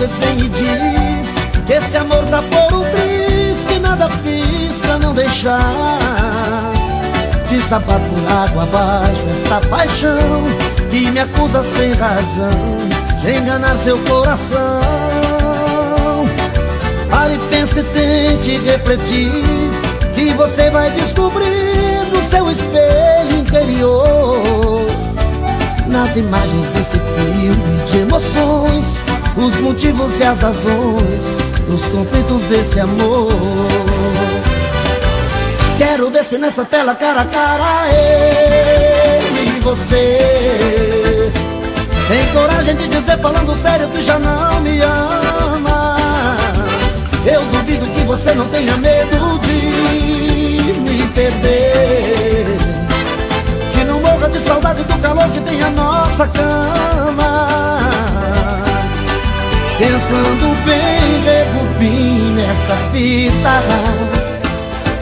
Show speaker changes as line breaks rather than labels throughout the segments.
você vem e diz Que esse amor tá por um triz Que nada fiz pra não deixar. Desabar por água abaixo essa paixão Que me acusa sem razão De enganar seu coração. Pare, pense, tente refletir Que você vai descobrir no seu espelho interior Nas imagens desse filme de emoções Os motivos e as razões Os conflitos desse amor. Quero ver se nessa tela cara a cara eu e você. Tem coragem de dizer falando sério que já não me ama. Eu duvido que você não tenha medo de me perder. Que não morra de saudade do calor que tem a nossa cama Pensando bem, rebobine essa fita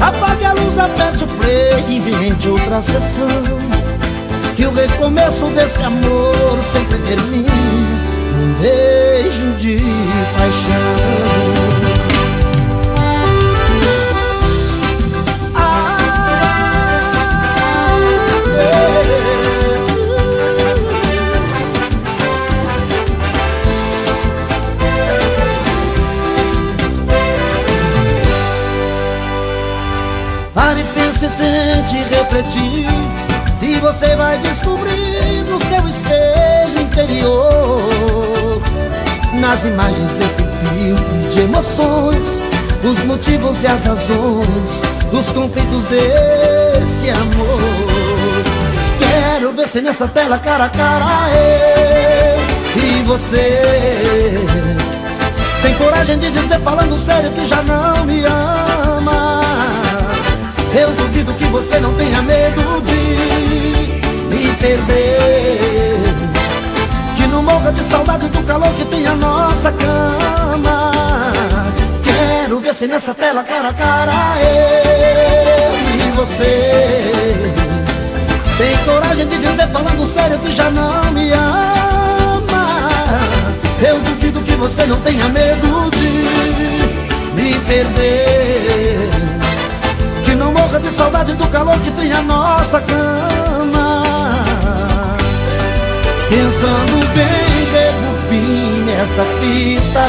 Apague a luz, aperte o play invente outra sessão. Que o recomeço desse amor sempre termina Um beijo de Pense, tente refletir. E você vai descobrir no seu espelho interior. Nas imagens desse filme de emoções Os motivos e as razões Dos conflitos desse amor. Quero ver se nessa tela cara a cara eu e você Tem coragem de dizer falando sério que já não me ama eu duvido que você não tenha medo de me perder. Que não morra de saudade do calor que tem a nossa cama. Quero ver se nessa tela cara a cara eu e você. Tem coragem de dizer falando sério que já não me ama. Eu duvido que você não tenha medo de me perder morra de saudade do calor que tem a nossa cama. Pensando bem, rebobine essa fita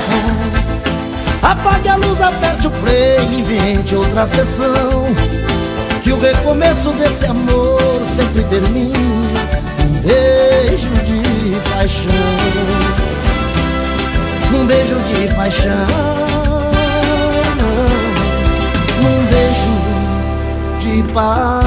Apague a luz, aperte o play, invente outra sessão. Que o recomeço desse amor sempre termina Um beijo de paixão. Um beijo de paixão de paz.